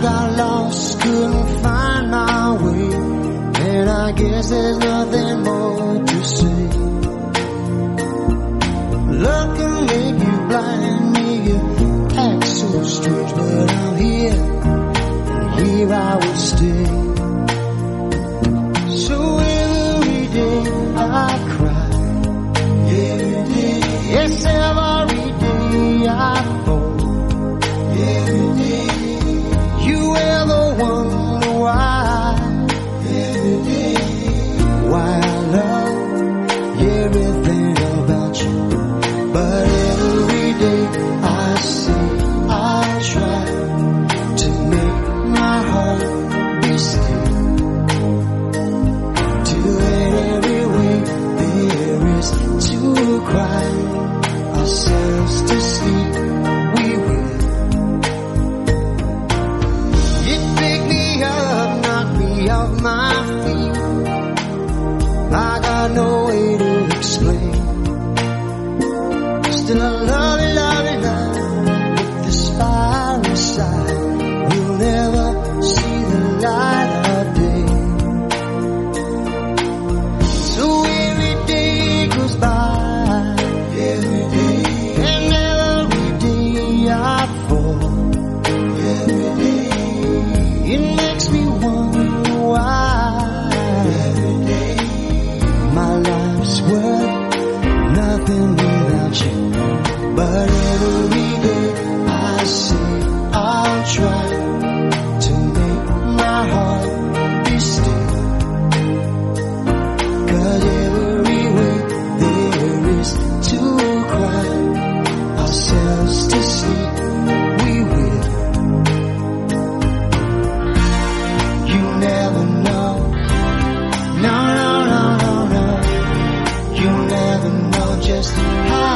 got lost, couldn't find my way. And I guess there's nothing more to say. Love can make you blind make you act so strange, but I'm here, and here I will stay. To cry ourselves to sleep. You never know just how